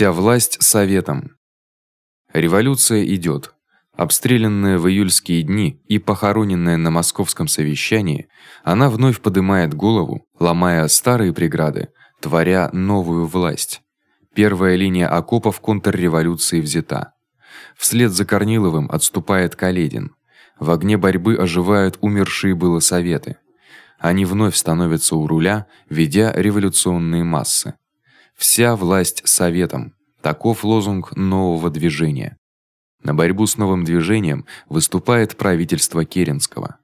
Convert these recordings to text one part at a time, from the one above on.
Вся власть советом. Революция идёт. Обстрелянная в июльские дни и похороненная на московском совещании, она вновь поднимает голову, ломая старые преграды, творя новую власть. Первая линия окопов контрреволюции взята. Вслед за Корниловым отступает Каледин. В огне борьбы оживают умершие было советы. Они вновь становятся у руля, ведя революционные массы. Вся власть советом. Таков лозунг нового движения. На борьбу с новым движением выступает правительство Керенского.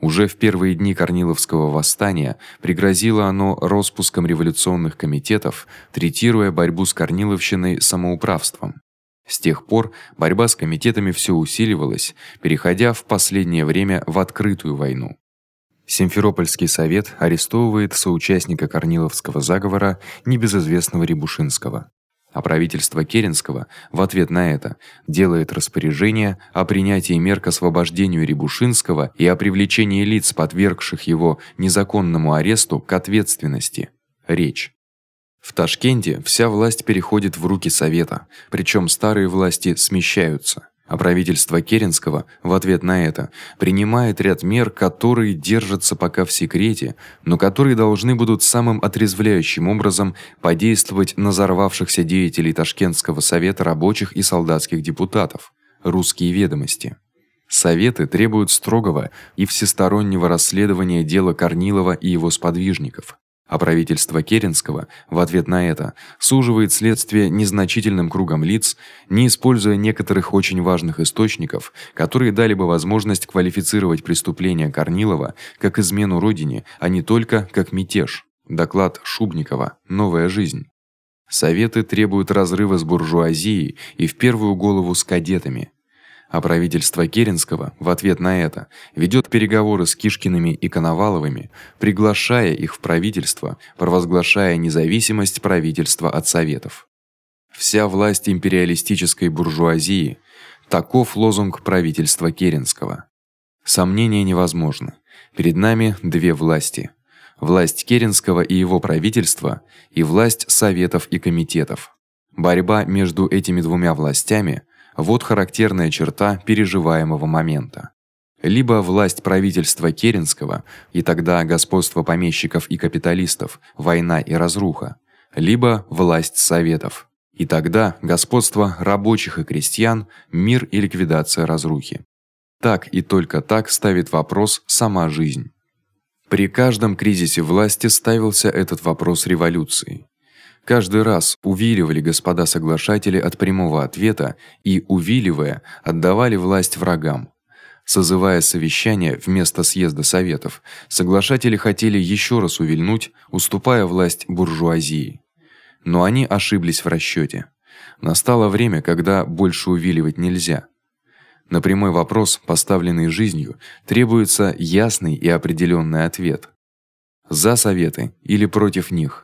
Уже в первые дни Корниловского восстания пригрозило оно распуском революционных комитетов, третируя борьбу с Корниловщиной самоуправством. С тех пор борьба с комитетами всё усиливалась, переходя в последнее время в открытую войну. Симферопольский совет арестовывает соучастника Корниловского заговора небезызвестного Рябушинского а правительство Керенского в ответ на это делает распоряжение о принятии мер к освобождению Рябушинского и о привлечении лиц, подвергших его незаконному аресту, к ответственности. Речь в Ташкенте вся власть переходит в руки совета, причём старые власти смещаются. А правительство Керенского в ответ на это принимает ряд мер, которые держатся пока в секрете, но которые должны будут самым отрезвляющим образом подействовать на взорвавшихся деятелей Ташкентского совета рабочих и солдатских депутатов. Русские ведомости. Советы требуют строгого и всестороннего расследования дела Корнилова и его сподвижников. А правительство Керенского в ответ на это суживает следствие незначительным кругом лиц, не используя некоторых очень важных источников, которые дали бы возможность квалифицировать преступление Корнилова как измену родине, а не только как мятеж. Доклад Шубникова. Новая жизнь. Советы требуют разрыва с буржуазией и в первую голову с кадетами а правительство Керенского в ответ на это ведёт переговоры с Кишкиными и Коноваловыми, приглашая их в правительство, провозглашая независимость правительства от советов. Вся власть империалистической буржуазии таков лозунг правительства Керенского. Сомнения невозможны. Перед нами две власти: власть Керенского и его правительства и власть советов и комитетов. Борьба между этими двумя властями вот характерная черта переживаемого момента. Либо власть правительства Керенского, и тогда господство помещиков и капиталистов, война и разруха, либо власть советов, и тогда господство рабочих и крестьян, мир и ликвидация разрухи. Так и только так ставит вопрос сама жизнь. При каждом кризисе власти ставился этот вопрос революции. Каждый раз увиливали господа соглашатели от прямого ответа и увиливая, отдавали власть врагам. Созывая совещание вместо съезда советов, соглашатели хотели ещё раз увильнуть, уступая власть буржуазии. Но они ошиблись в расчёте. Настало время, когда больше увиливать нельзя. На прямой вопрос, поставленный жизнью, требуется ясный и определённый ответ. За советы или против них?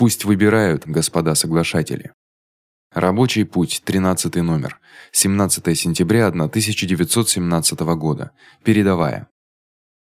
Пусть выбирают, господа соглашатели. Рабочий путь, 13 номер. 17 сентября 1917 года. Передавая